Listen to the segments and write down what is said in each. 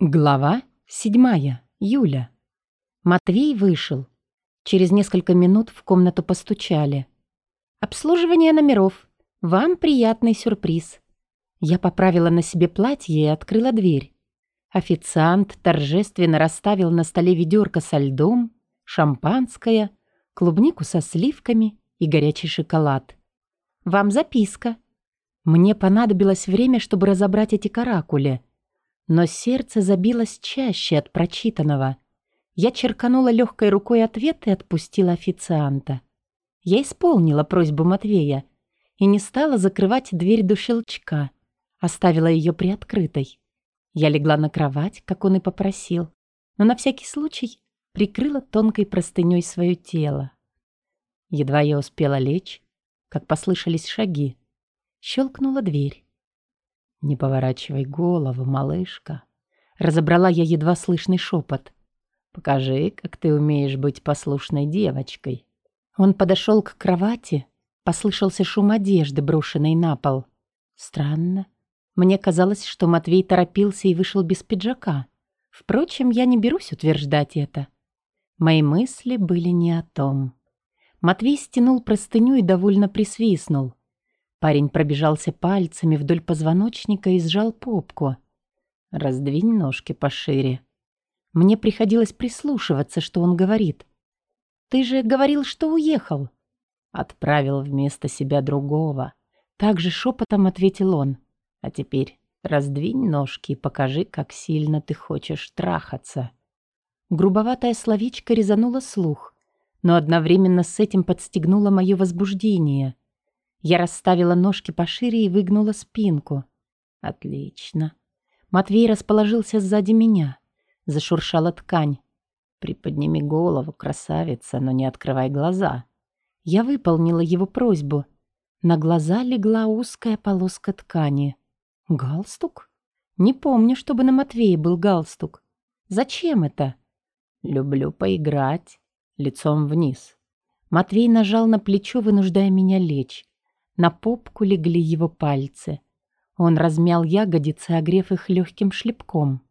Глава седьмая. Юля. Матвей вышел. Через несколько минут в комнату постучали. «Обслуживание номеров. Вам приятный сюрприз». Я поправила на себе платье и открыла дверь. Официант торжественно расставил на столе ведерко со льдом, шампанское, клубнику со сливками и горячий шоколад. «Вам записка». Мне понадобилось время, чтобы разобрать эти каракули — но сердце забилось чаще от прочитанного. Я черканула легкой рукой ответ и отпустила официанта. Я исполнила просьбу Матвея и не стала закрывать дверь до щелчка, оставила ее приоткрытой. Я легла на кровать, как он и попросил, но на всякий случай прикрыла тонкой простыней свое тело. Едва я успела лечь, как послышались шаги. Щелкнула дверь. «Не поворачивай голову, малышка», — разобрала я едва слышный шепот. «Покажи, как ты умеешь быть послушной девочкой». Он подошел к кровати, послышался шум одежды, брошенной на пол. Странно. Мне казалось, что Матвей торопился и вышел без пиджака. Впрочем, я не берусь утверждать это. Мои мысли были не о том. Матвей стянул простыню и довольно присвистнул. Парень пробежался пальцами вдоль позвоночника и сжал попку. «Раздвинь ножки пошире». Мне приходилось прислушиваться, что он говорит. «Ты же говорил, что уехал». Отправил вместо себя другого. Также шепотом ответил он. «А теперь раздвинь ножки и покажи, как сильно ты хочешь трахаться». Грубоватая словечко резануло слух, но одновременно с этим подстегнуло мое возбуждение — я расставила ножки пошире и выгнула спинку. Отлично. Матвей расположился сзади меня. Зашуршала ткань. «Приподними голову, красавица, но не открывай глаза». Я выполнила его просьбу. На глаза легла узкая полоска ткани. «Галстук? Не помню, чтобы на Матвее был галстук. Зачем это?» «Люблю поиграть. Лицом вниз». Матвей нажал на плечо, вынуждая меня лечь. На попку легли его пальцы. Он размял ягодицы, огрев их легким шлепком.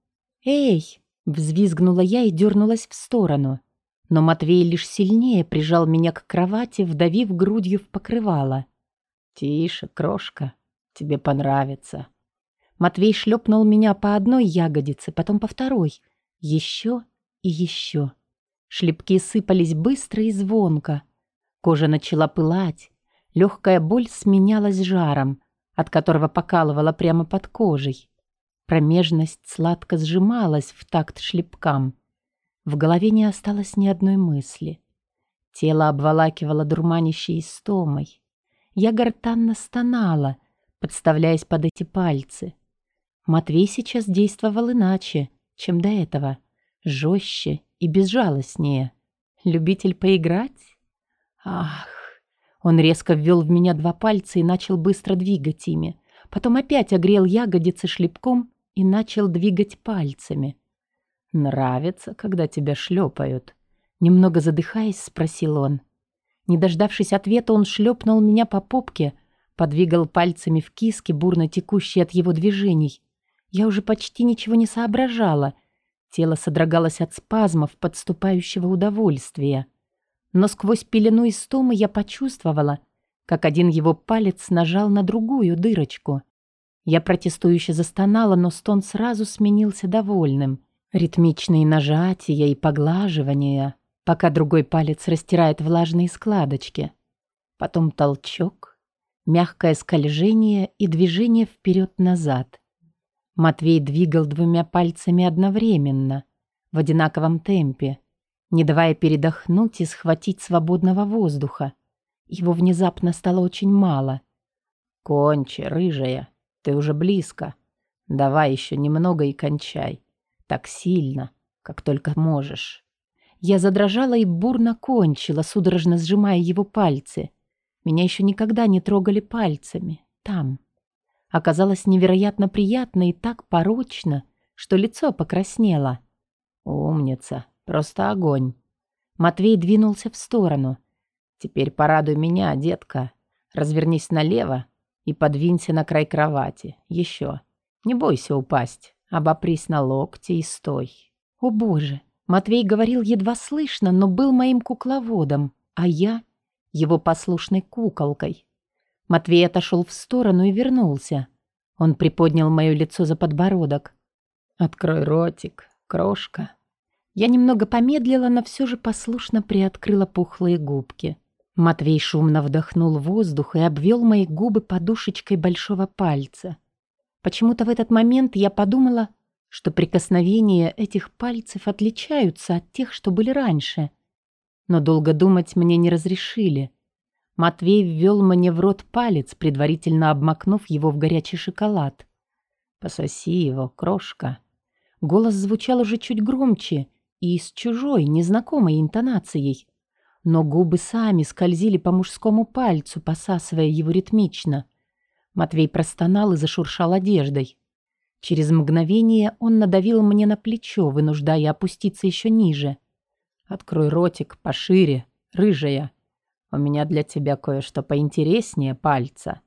«Эй!» — взвизгнула я и дернулась в сторону. Но Матвей лишь сильнее прижал меня к кровати, вдавив грудью в покрывало. «Тише, крошка, тебе понравится». Матвей шлепнул меня по одной ягодице, потом по второй. Еще и еще. Шлепки сыпались быстро и звонко. Кожа начала пылать. Легкая боль сменялась жаром, от которого покалывала прямо под кожей. Промежность сладко сжималась в такт шлепкам. В голове не осталось ни одной мысли. Тело обволакивало дурманящей истомой. Я гортанно стонала, подставляясь под эти пальцы. Матвей сейчас действовал иначе, чем до этого. Жестче и безжалостнее. Любитель поиграть? Ах, он резко ввел в меня два пальца и начал быстро двигать ими. Потом опять огрел ягодицы шлепком и начал двигать пальцами. «Нравится, когда тебя шлепают?» Немного задыхаясь, спросил он. Не дождавшись ответа, он шлепнул меня по попке, подвигал пальцами в киске, бурно текущей от его движений. Я уже почти ничего не соображала. Тело содрогалось от спазмов подступающего удовольствия но сквозь пелену истомы я почувствовала, как один его палец нажал на другую дырочку. Я протестующе застонала, но стон сразу сменился довольным. Ритмичные нажатия и поглаживания, пока другой палец растирает влажные складочки. Потом толчок, мягкое скольжение и движение вперед-назад. Матвей двигал двумя пальцами одновременно, в одинаковом темпе, не давая передохнуть и схватить свободного воздуха. Его внезапно стало очень мало. «Кончи, рыжая, ты уже близко. Давай еще немного и кончай. Так сильно, как только можешь». Я задрожала и бурно кончила, судорожно сжимая его пальцы. Меня еще никогда не трогали пальцами. Там. Оказалось невероятно приятно и так порочно, что лицо покраснело. «Умница!» Просто огонь. Матвей двинулся в сторону. Теперь порадуй меня, детка. Развернись налево и подвинься на край кровати. Еще. Не бойся упасть. Обопрись на локти и стой. О боже, Матвей говорил едва слышно, но был моим кукловодом, а я — его послушной куколкой. Матвей отошел в сторону и вернулся. Он приподнял мое лицо за подбородок. «Открой ротик, крошка». Я немного помедлила, но все же послушно приоткрыла пухлые губки. Матвей шумно вдохнул воздух и обвел мои губы подушечкой большого пальца. Почему-то в этот момент я подумала, что прикосновения этих пальцев отличаются от тех, что были раньше. Но долго думать мне не разрешили. Матвей ввел мне в рот палец, предварительно обмакнув его в горячий шоколад. «Пососи его, крошка». Голос звучал уже чуть громче и с чужой, незнакомой интонацией. Но губы сами скользили по мужскому пальцу, посасывая его ритмично. Матвей простонал и зашуршал одеждой. Через мгновение он надавил мне на плечо, вынуждая опуститься еще ниже. «Открой ротик пошире, рыжая. У меня для тебя кое-что поинтереснее пальца».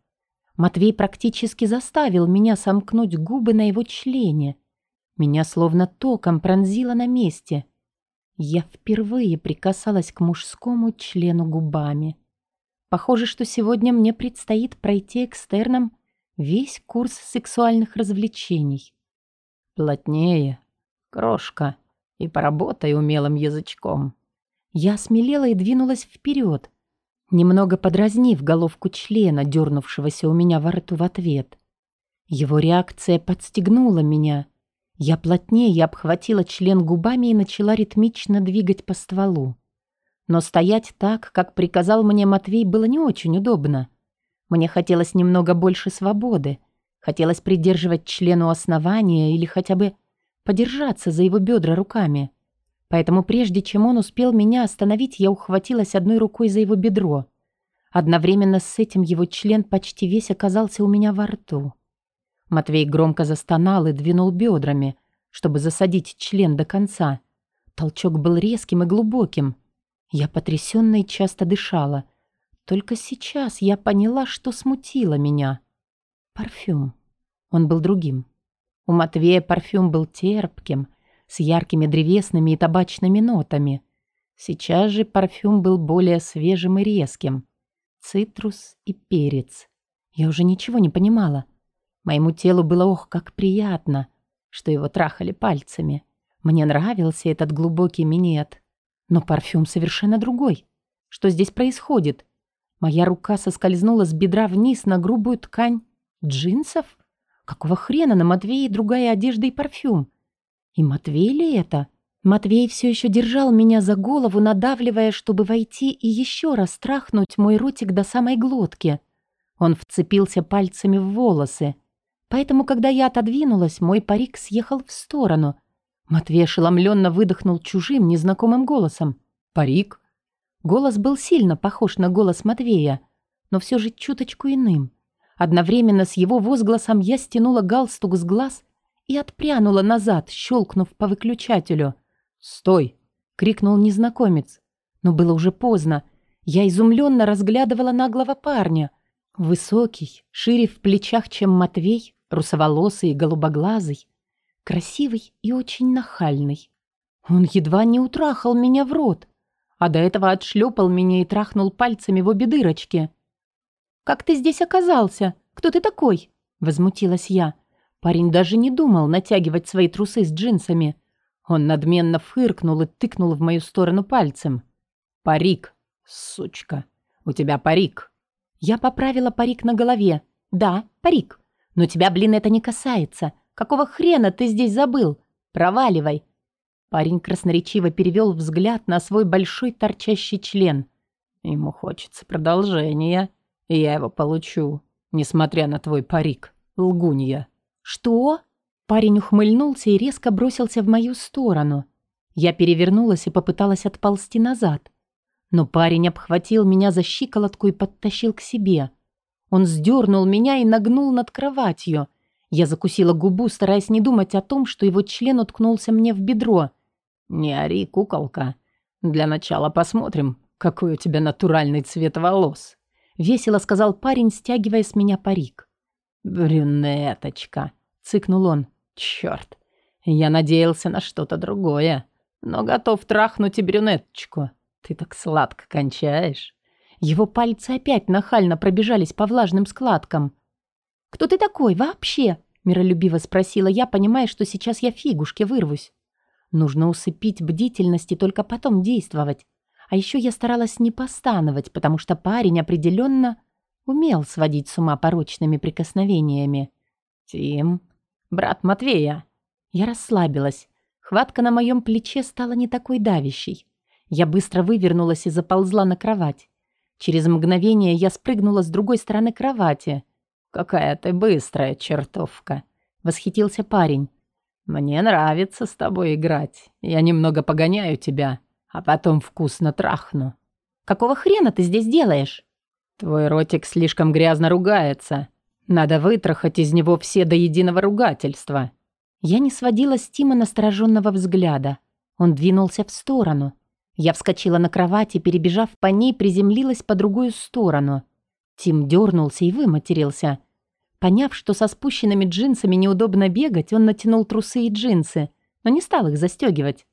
Матвей практически заставил меня сомкнуть губы на его члене. Меня словно током пронзило на месте. Я впервые прикасалась к мужскому члену губами. Похоже, что сегодня мне предстоит пройти экстерном весь курс сексуальных развлечений. Плотнее, крошка, и поработай умелым язычком. Я смелела и двинулась вперед, немного подразнив головку члена, дернувшегося у меня во рту в ответ. Его реакция подстегнула меня. Я плотнее обхватила член губами и начала ритмично двигать по стволу. Но стоять так, как приказал мне Матвей, было не очень удобно. Мне хотелось немного больше свободы. Хотелось придерживать члену основания или хотя бы подержаться за его бедра руками. Поэтому прежде чем он успел меня остановить, я ухватилась одной рукой за его бедро. Одновременно с этим его член почти весь оказался у меня во рту. Матвей громко застонал и двинул бедрами, чтобы засадить член до конца. Толчок был резким и глубоким. Я потрясенно и часто дышала — только сейчас я поняла, что смутило меня. Парфюм. Он был другим. У Матвея парфюм был терпким, с яркими древесными и табачными нотами. Сейчас же парфюм был более свежим и резким. Цитрус и перец. Я уже ничего не понимала. Моему телу было ох, как приятно, что его трахали пальцами. Мне нравился этот глубокий минет. Но парфюм совершенно другой. Что здесь происходит? Моя рука соскользнула с бедра вниз на грубую ткань джинсов. Какого хрена на Матвее другая одежда и парфюм? И Матвей ли это? Матвей все еще держал меня за голову, надавливая, чтобы войти и еще раз трахнуть мой ротик до самой глотки. Он вцепился пальцами в волосы. Поэтому, когда я отодвинулась, мой парик съехал в сторону. Матвей ошеломленно выдохнул чужим, незнакомым голосом. «Парик? Голос был сильно похож на голос Матвея, но все же чуточку иным. Одновременно с его возгласом я стянула галстук с глаз и отпрянула назад, щелкнув по выключателю. «Стой!» — крикнул незнакомец. Но было уже поздно. Я изумленно разглядывала наглого парня. Высокий, шире в плечах, чем Матвей, русоволосый и голубоглазый, красивый и очень нахальный. Он едва не утрахал меня в рот а до этого отшлепал меня и трахнул пальцами в обе дырочки. «Как ты здесь оказался? Кто ты такой?» — возмутилась я. Парень даже не думал натягивать свои трусы с джинсами. Он надменно фыркнул и тыкнул в мою сторону пальцем. «Парик, сучка, у тебя парик». Я поправила парик на голове. «Да, парик. Но тебя, блин, это не касается. Какого хрена ты здесь забыл? Проваливай. Парень красноречиво перевел взгляд на свой большой торчащий член. Ему хочется продолжения, и я его получу, несмотря на твой парик, лгунья. Что? Парень ухмыльнулся и резко бросился в мою сторону. Я перевернулась и попыталась отползти назад. Но парень обхватил меня за щиколотку и подтащил к себе. Он сдернул меня и нагнул над кроватью. Я закусила губу, стараясь не думать о том, что его член уткнулся мне в бедро. «Не ори, куколка. Для начала посмотрим, какой у тебя натуральный цвет волос», — весело сказал парень, стягивая с меня парик. «Брюнеточка», — цыкнул он. «Чёрт, Я надеялся на что-то другое, но готов трахнуть и брюнеточку. Ты так сладко кончаешь». Его пальцы опять нахально пробежались по влажным складкам. «Кто ты такой вообще?» – миролюбиво спросила я, понимая, что сейчас я фигушки вырвусь. Нужно усыпить бдительность и только потом действовать. А еще я старалась не постановать, потому что парень определенно умел сводить с ума порочными прикосновениями. «Тим, брат Матвея». Я расслабилась. Хватка на моем плече стала не такой давящей. Я быстро вывернулась и заползла на кровать. Через мгновение я спрыгнула с другой стороны кровати. «Какая ты быстрая чертовка!» — восхитился парень. «Мне нравится с тобой играть. Я немного погоняю тебя, а потом вкусно трахну». «Какого хрена ты здесь делаешь?» «Твой ротик слишком грязно ругается. Надо вытрахать из него все до единого ругательства». Я не сводила с Тима настороженного взгляда. Он двинулся в сторону. Я вскочила на кровати, перебежав по ней, приземлилась по другую сторону. Тим дернулся и выматерился. Поняв, что со спущенными джинсами неудобно бегать, он натянул трусы и джинсы, но не стал их застегивать.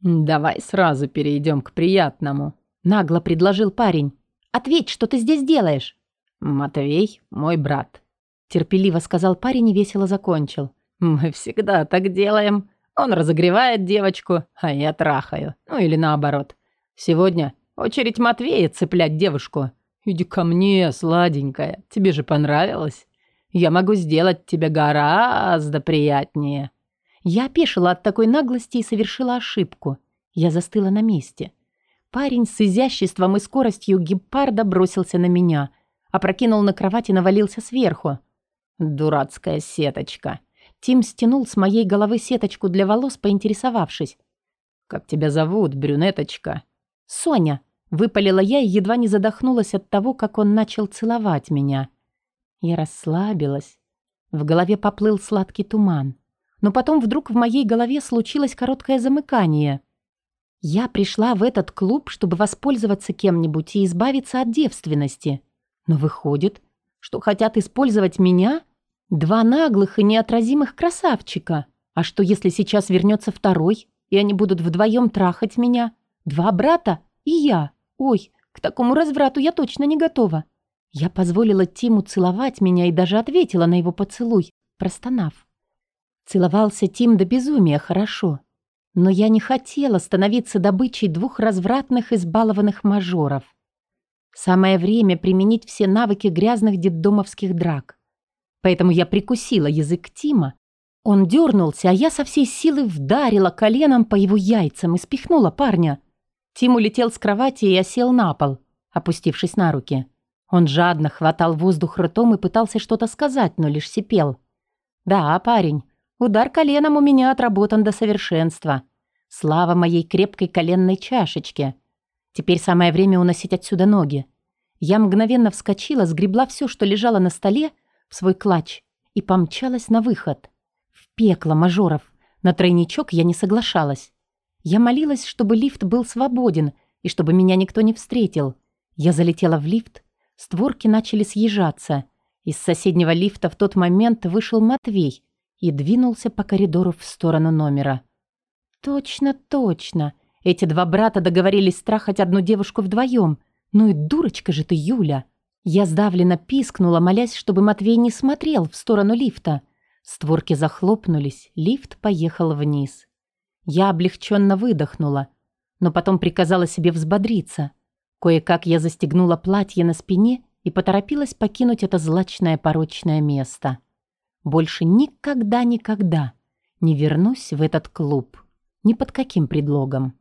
«Давай сразу перейдем к приятному», — нагло предложил парень. «Ответь, что ты здесь делаешь?» «Матвей — мой брат», — терпеливо сказал парень и весело закончил. «Мы всегда так делаем. Он разогревает девочку, а я трахаю. Ну или наоборот. Сегодня очередь Матвея цеплять девушку. Иди ко мне, сладенькая. Тебе же понравилось? Я могу сделать тебе гораздо приятнее». Я опешила от такой наглости и совершила ошибку. Я застыла на месте. Парень с изяществом и скоростью гепарда бросился на меня, опрокинул на кровать и навалился сверху. «Дурацкая сеточка», Тим стянул с моей головы сеточку для волос, поинтересовавшись. «Как тебя зовут, брюнеточка?» «Соня», — выпалила я и едва не задохнулась от того, как он начал целовать меня. Я расслабилась. В голове поплыл сладкий туман. Но потом вдруг в моей голове случилось короткое замыкание. Я пришла в этот клуб, чтобы воспользоваться кем-нибудь и избавиться от девственности. Но выходит, что хотят использовать меня — Два наглых и неотразимых красавчика. А что, если сейчас вернется второй, и они будут вдвоем трахать меня? Два брата и я. Ой, к такому разврату я точно не готова. Я позволила Тиму целовать меня и даже ответила на его поцелуй, простонав. Целовался Тим до безумия хорошо. Но я не хотела становиться добычей двух развратных избалованных мажоров. Самое время применить все навыки грязных детдомовских драк. Поэтому я прикусила язык Тима. Он дернулся, а я со всей силы вдарила коленом по его яйцам и спихнула парня. Тим улетел с кровати и осел на пол, опустившись на руки. Он жадно хватал воздух ртом и пытался что-то сказать, но лишь сипел. «Да, парень, удар коленом у меня отработан до совершенства. Слава моей крепкой коленной чашечке. Теперь самое время уносить отсюда ноги». Я мгновенно вскочила, сгребла все, что лежало на столе, в свой клатч и помчалась на выход. В пекло мажоров. На тройничок я не соглашалась. Я молилась, чтобы лифт был свободен и чтобы меня никто не встретил. Я залетела в лифт, створки начали съезжаться. Из соседнего лифта в тот момент вышел Матвей и двинулся по коридору в сторону номера. «Точно, точно. Эти два брата договорились страхать одну девушку вдвоем. Ну и дурочка же ты, Юля!» Я сдавленно пискнула, молясь, чтобы Матвей не смотрел в сторону лифта. Створки захлопнулись, лифт поехал вниз. Я облегченно выдохнула, но потом приказала себе взбодриться. Кое-как я застегнула платье на спине и поторопилась покинуть это злачное порочное место. Больше никогда-никогда не вернусь в этот клуб. Ни под каким предлогом.